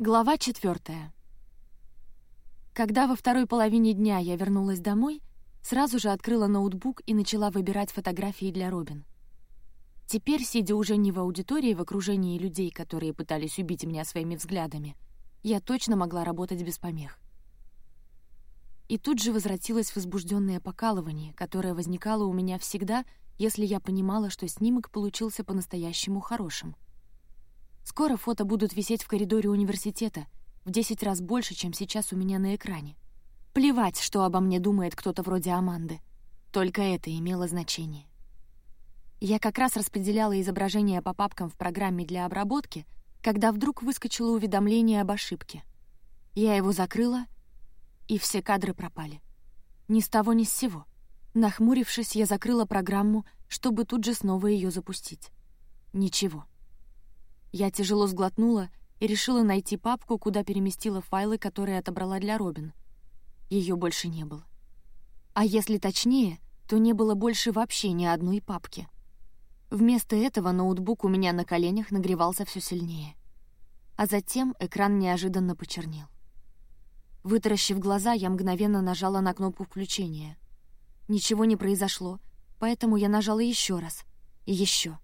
Глава четвертая. Когда во второй половине дня я вернулась домой, сразу же открыла ноутбук и начала выбирать фотографии для Робин. Теперь, сидя уже не в аудитории в окружении людей, которые пытались убить меня своими взглядами, я точно могла работать без помех. И тут же возвратилось возбужденное покалывание, которое возникало у меня всегда, если я понимала, что снимок получился по-настоящему хорошим — Скоро фото будут висеть в коридоре университета, в десять раз больше, чем сейчас у меня на экране. Плевать, что обо мне думает кто-то вроде Аманды. Только это имело значение. Я как раз распределяла изображения по папкам в программе для обработки, когда вдруг выскочило уведомление об ошибке. Я его закрыла, и все кадры пропали. Ни с того, ни с сего. Нахмурившись, я закрыла программу, чтобы тут же снова ее запустить. Ничего. Я тяжело сглотнула и решила найти папку, куда переместила файлы, которые отобрала для Робин. Ее больше не было. А если точнее, то не было больше вообще ни одной папки. Вместо этого ноутбук у меня на коленях нагревался все сильнее. А затем экран неожиданно почернел. Вытаращив глаза, я мгновенно нажала на кнопку включения. Ничего не произошло, поэтому я нажала еще раз. И еще.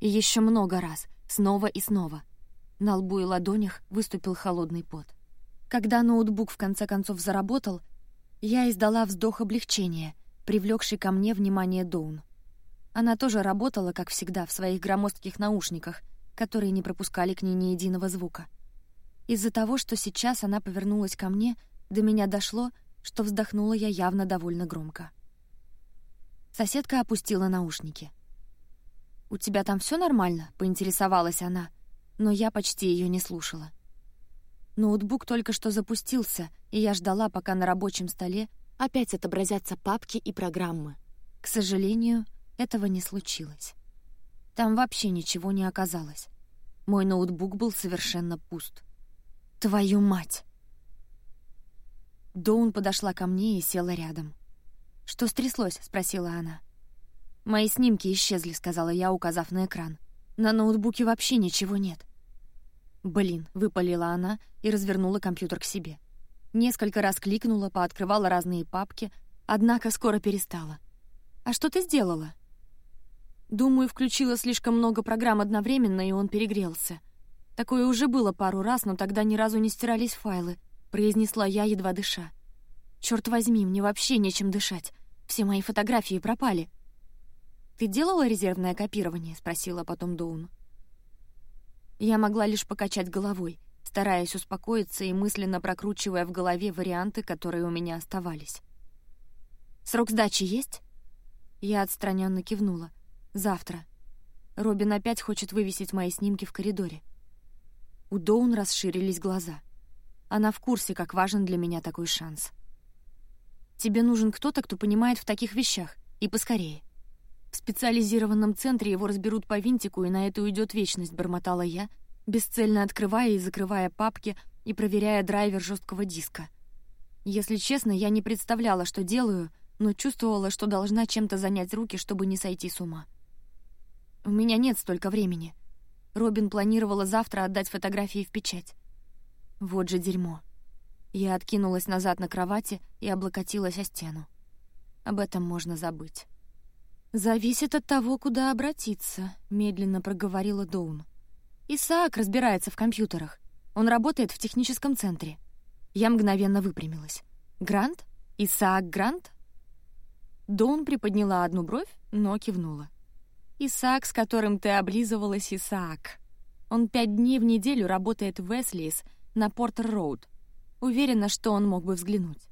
И еще много раз — Снова и снова. На лбу и ладонях выступил холодный пот. Когда ноутбук в конце концов заработал, я издала вздох облегчения, привлекший ко мне внимание Доун. Она тоже работала, как всегда, в своих громоздких наушниках, которые не пропускали к ней ни единого звука. Из-за того, что сейчас она повернулась ко мне, до меня дошло, что вздохнула я явно довольно громко. Соседка опустила наушники. «У тебя там все нормально?» — поинтересовалась она, но я почти ее не слушала. Ноутбук только что запустился, и я ждала, пока на рабочем столе опять отобразятся папки и программы. К сожалению, этого не случилось. Там вообще ничего не оказалось. Мой ноутбук был совершенно пуст. «Твою мать!» Доун подошла ко мне и села рядом. «Что стряслось?» — спросила она. «Мои снимки исчезли», — сказала я, указав на экран. «На ноутбуке вообще ничего нет». «Блин», — выпалила она и развернула компьютер к себе. Несколько раз кликнула, пооткрывала разные папки, однако скоро перестала. «А что ты сделала?» «Думаю, включила слишком много программ одновременно, и он перегрелся. Такое уже было пару раз, но тогда ни разу не стирались файлы», — произнесла я, едва дыша. «Чёрт возьми, мне вообще нечем дышать. Все мои фотографии пропали». «Ты делала резервное копирование?» — спросила потом Доун. Я могла лишь покачать головой, стараясь успокоиться и мысленно прокручивая в голове варианты, которые у меня оставались. «Срок сдачи есть?» Я отстраненно кивнула. «Завтра. Робин опять хочет вывесить мои снимки в коридоре». У Доун расширились глаза. Она в курсе, как важен для меня такой шанс. «Тебе нужен кто-то, кто понимает в таких вещах, и поскорее. В специализированном центре его разберут по винтику, и на это уйдет вечность, бормотала я, бесцельно открывая и закрывая папки и проверяя драйвер жесткого диска. Если честно, я не представляла, что делаю, но чувствовала, что должна чем-то занять руки, чтобы не сойти с ума. У меня нет столько времени. Робин планировала завтра отдать фотографии в печать. Вот же дерьмо. Я откинулась назад на кровати и облокотилась о стену. Об этом можно забыть. «Зависит от того, куда обратиться», — медленно проговорила Доун. «Исаак разбирается в компьютерах. Он работает в техническом центре». Я мгновенно выпрямилась. «Грант? Исаак Грант?» Доун приподняла одну бровь, но кивнула. «Исаак, с которым ты облизывалась, Исаак. Он пять дней в неделю работает в Веслис на Портер-Роуд. Уверена, что он мог бы взглянуть».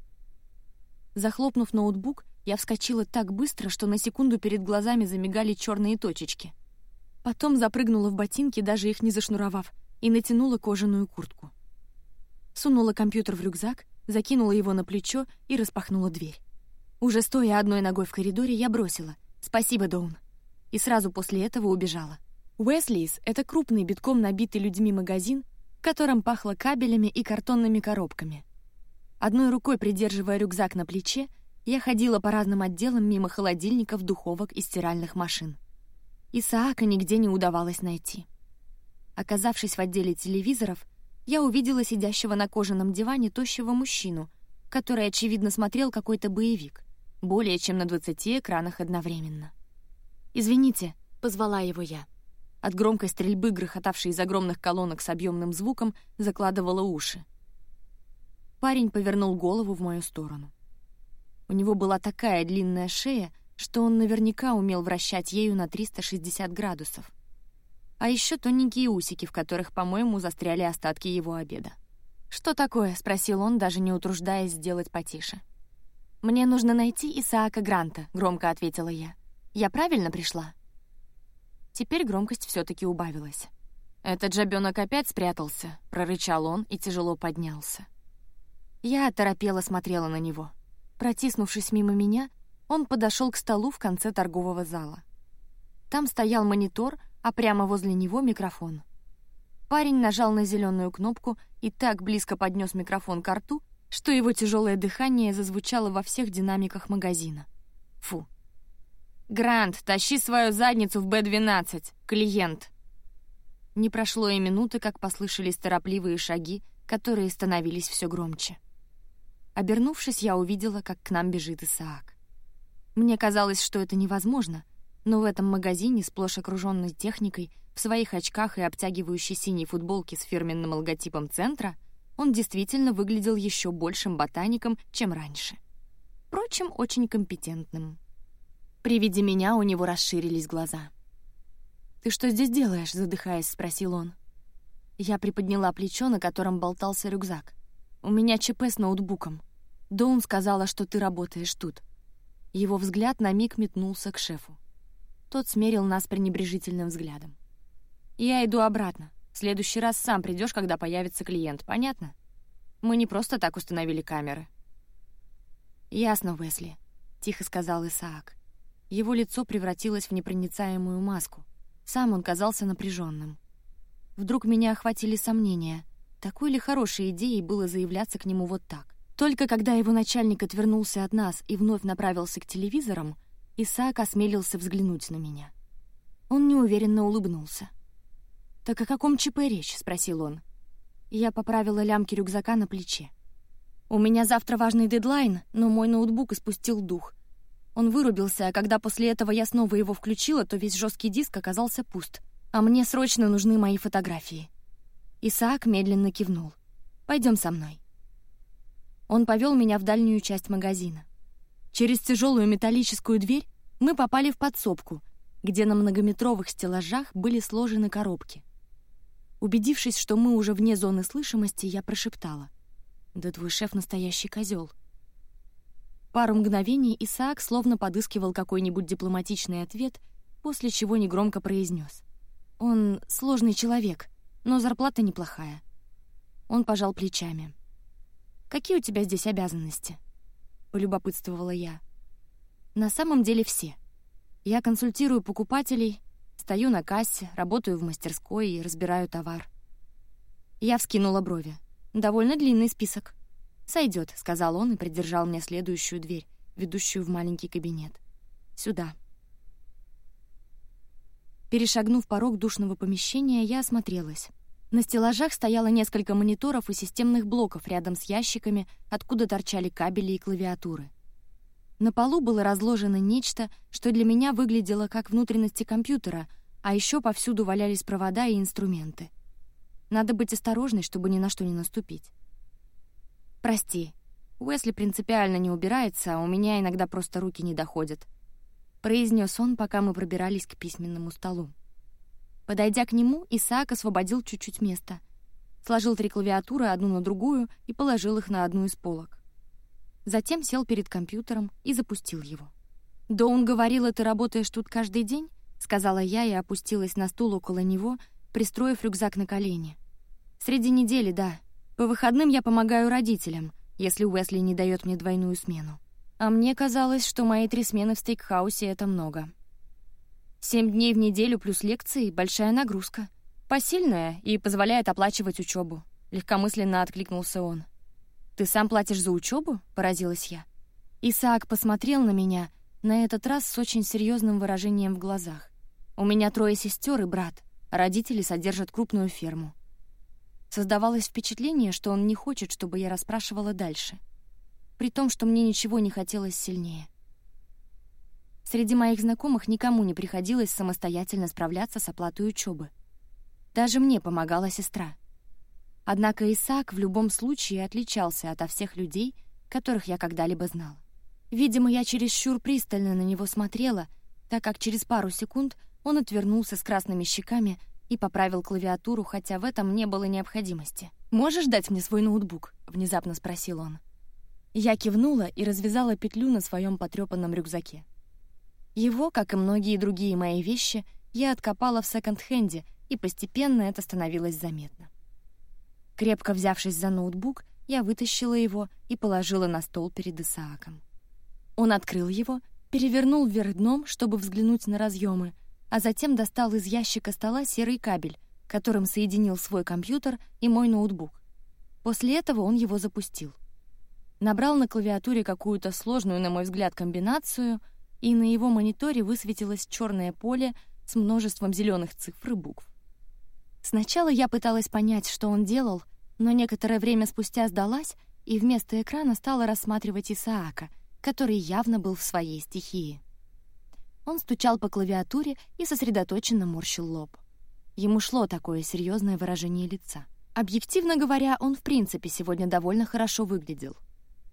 Захлопнув ноутбук, я вскочила так быстро, что на секунду перед глазами замигали черные точечки. Потом запрыгнула в ботинки, даже их не зашнуровав, и натянула кожаную куртку. Сунула компьютер в рюкзак, закинула его на плечо и распахнула дверь. Уже стоя одной ногой в коридоре, я бросила «Спасибо, Доун», и сразу после этого убежала. Уэслис — это крупный, битком набитый людьми магазин, в котором пахло кабелями и картонными коробками. Одной рукой придерживая рюкзак на плече, я ходила по разным отделам мимо холодильников, духовок и стиральных машин. Исаака нигде не удавалось найти. Оказавшись в отделе телевизоров, я увидела сидящего на кожаном диване тощего мужчину, который, очевидно, смотрел какой-то боевик, более чем на двадцати экранах одновременно. «Извините», — позвала его я. От громкой стрельбы, грохотавшей из огромных колонок с объемным звуком, закладывала уши. Парень повернул голову в мою сторону. У него была такая длинная шея, что он наверняка умел вращать ею на 360 градусов. А еще тоненькие усики, в которых, по-моему, застряли остатки его обеда. «Что такое?» — спросил он, даже не утруждаясь сделать потише. «Мне нужно найти Исаака Гранта», — громко ответила я. «Я правильно пришла?» Теперь громкость все таки убавилась. «Этот жабёнок опять спрятался», — прорычал он и тяжело поднялся. Я оторопела смотрела на него. Протиснувшись мимо меня, он подошел к столу в конце торгового зала. Там стоял монитор, а прямо возле него микрофон. Парень нажал на зеленую кнопку и так близко поднес микрофон к рту, что его тяжелое дыхание зазвучало во всех динамиках магазина. Фу. «Грант, тащи свою задницу в Б-12, клиент!» Не прошло и минуты, как послышались торопливые шаги, которые становились все громче. Обернувшись, я увидела, как к нам бежит Исаак. Мне казалось, что это невозможно, но в этом магазине, сплошь окруженной техникой, в своих очках и обтягивающей синей футболке с фирменным логотипом центра, он действительно выглядел еще большим ботаником, чем раньше. Впрочем, очень компетентным. При виде меня у него расширились глаза. «Ты что здесь делаешь?» — задыхаясь, спросил он. Я приподняла плечо, на котором болтался рюкзак. «У меня ЧП с ноутбуком. Доун сказала, что ты работаешь тут». Его взгляд на миг метнулся к шефу. Тот смерил нас пренебрежительным взглядом. «Я иду обратно. В следующий раз сам придешь, когда появится клиент, понятно? Мы не просто так установили камеры». «Ясно, Уэсли», — тихо сказал Исаак. Его лицо превратилось в непроницаемую маску. Сам он казался напряженным. Вдруг меня охватили сомнения. Такой ли хорошей идеей было заявляться к нему вот так? Только когда его начальник отвернулся от нас и вновь направился к телевизорам, Исаак осмелился взглянуть на меня. Он неуверенно улыбнулся. «Так о каком ЧП речь?» — спросил он. Я поправила лямки рюкзака на плече. «У меня завтра важный дедлайн, но мой ноутбук испустил дух. Он вырубился, а когда после этого я снова его включила, то весь жесткий диск оказался пуст — а мне срочно нужны мои фотографии. Исаак медленно кивнул. Пойдем со мной. Он повел меня в дальнюю часть магазина. Через тяжелую металлическую дверь мы попали в подсобку, где на многометровых стеллажах были сложены коробки. Убедившись, что мы уже вне зоны слышимости, я прошептала: "Да твой шеф настоящий козел". Пару мгновений Исаак словно подыскивал какой-нибудь дипломатичный ответ, после чего негромко произнес: он сложный человек, но зарплата неплохая. Он пожал плечами. «Какие у тебя здесь обязанности?» — полюбопытствовала я. «На самом деле все. Я консультирую покупателей, стою на кассе, работаю в мастерской и разбираю товар». Я вскинула брови. «Довольно длинный список». «Сойдет», — сказал он и придержал мне следующую дверь, ведущую в маленький кабинет. «Сюда». Перешагнув порог душного помещения, я осмотрелась. На стеллажах стояло несколько мониторов и системных блоков рядом с ящиками, откуда торчали кабели и клавиатуры. На полу было разложено нечто, что для меня выглядело как внутренности компьютера, а еще повсюду валялись провода и инструменты. Надо быть осторожной, чтобы ни на что не наступить. Прости, Уэсли принципиально не убирается, а у меня иногда просто руки не доходят произнес он, пока мы пробирались к письменному столу. Подойдя к нему, Исаак освободил чуть-чуть места, сложил три клавиатуры одну на другую и положил их на одну из полок. Затем сел перед компьютером и запустил его. «Да он говорил, ты работаешь тут каждый день?» — сказала я и опустилась на стул около него, пристроив рюкзак на колени. «Среди недели, да. По выходным я помогаю родителям, если Уэсли не дает мне двойную смену. А мне казалось, что мои три смены в стейкхаусе — это много. Семь дней в неделю плюс лекции — большая нагрузка. Посильная и позволяет оплачивать учебу. Легкомысленно откликнулся он. «Ты сам платишь за учебу? поразилась я. Исаак посмотрел на меня, на этот раз с очень серьезным выражением в глазах. «У меня трое сестер и брат, родители содержат крупную ферму». Создавалось впечатление, что он не хочет, чтобы я расспрашивала дальше. При том, что мне ничего не хотелось сильнее. Среди моих знакомых никому не приходилось самостоятельно справляться с оплатой учебы. Даже мне помогала сестра. Однако Исаак в любом случае отличался ото всех людей, которых я когда-либо знала. Видимо, я чересчур пристально на него смотрела, так как через пару секунд он отвернулся с красными щеками и поправил клавиатуру, хотя в этом не было необходимости. «Можешь дать мне свой ноутбук?» — внезапно спросил он. Я кивнула и развязала петлю на своем потрёпанном рюкзаке. Его, как и многие другие мои вещи, я откопала в секонд-хенде, и постепенно это становилось заметно. Крепко взявшись за ноутбук, я вытащила его и положила на стол перед Исааком. Он открыл его, перевернул вверх дном, чтобы взглянуть на разъемы, а затем достал из ящика стола серый кабель, которым соединил свой компьютер и мой ноутбук. После этого он его запустил. Набрал на клавиатуре какую-то сложную, на мой взгляд, комбинацию, и на его мониторе высветилось черное поле с множеством зеленых цифр и букв. Сначала я пыталась понять, что он делал, но некоторое время спустя сдалась и вместо экрана стала рассматривать Исаака, который явно был в своей стихии. Он стучал по клавиатуре и сосредоточенно морщил лоб. Ему шло такое серьезное выражение лица. Объективно говоря, он в принципе сегодня довольно хорошо выглядел.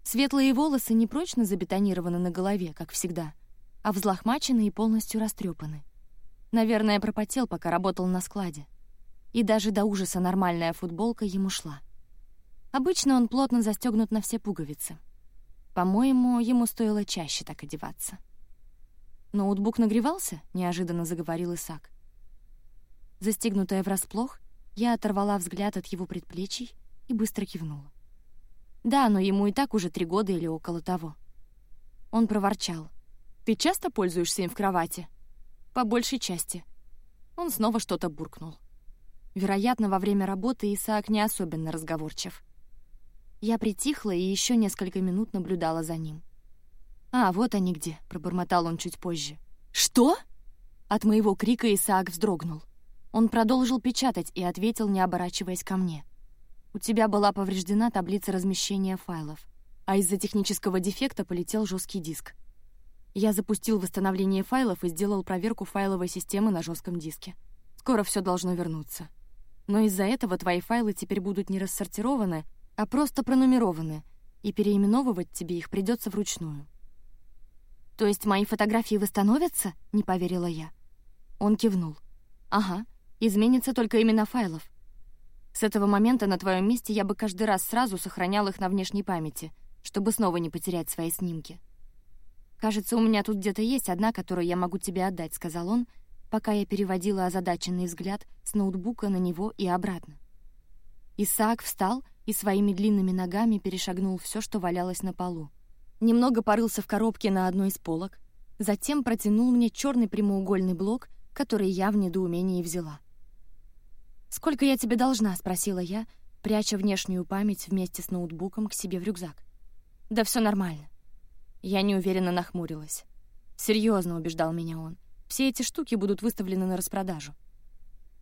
Светлые волосы не прочно забетонированы на голове, как всегда, а взлохмачены и полностью растрепаны. Наверное, пропотел, пока работал на складе. И даже до ужаса нормальная футболка ему шла. Обычно он плотно застегнут на все пуговицы. По-моему, ему стоило чаще так одеваться. «Ноутбук нагревался?» — неожиданно заговорил Исаак. Застегнутая врасплох, я оторвала взгляд от его предплечий и быстро кивнула. «Да, но ему и так уже три года или около того». Он проворчал. «Ты часто пользуешься им в кровати?» «По большей части». Он снова что-то буркнул. Вероятно, во время работы Исаак не особенно разговорчив. Я притихла и еще несколько минут наблюдала за ним. «А, вот они где», — пробормотал он чуть позже. «Что?» От моего крика Исаак вздрогнул. Он продолжил печатать и ответил, не оборачиваясь ко мне. «У тебя была повреждена таблица размещения файлов, а из-за технического дефекта полетел жесткий диск. Я запустил восстановление файлов и сделал проверку файловой системы на жестком диске. Скоро все должно вернуться. Но из-за этого твои файлы теперь будут не рассортированы, а просто пронумерованы, и переименовывать тебе их придется вручную. «То есть мои фотографии восстановятся?» — не поверила я. Он кивнул. «Ага, изменятся только имена файлов. С этого момента на твоем месте я бы каждый раз сразу сохранял их на внешней памяти, чтобы снова не потерять свои снимки. «Кажется, у меня тут где-то есть одна, которую я могу тебе отдать», — сказал он, пока я переводила озадаченный взгляд с ноутбука на него и обратно. Исаак встал и своими длинными ногами перешагнул все, что валялось на полу немного порылся в коробке на одной из полок, затем протянул мне черный прямоугольный блок, который я в недоумении взяла. «Сколько я тебе должна?» — спросила я, пряча внешнюю память вместе с ноутбуком к себе в рюкзак. «Да все нормально». Я неуверенно нахмурилась. Серьезно убеждал меня он. «Все эти штуки будут выставлены на распродажу».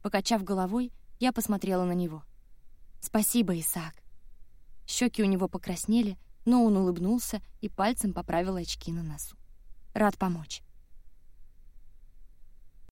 Покачав головой, я посмотрела на него. «Спасибо, Исаак». Щеки у него покраснели, но он улыбнулся и пальцем поправил очки на носу. «Рад помочь».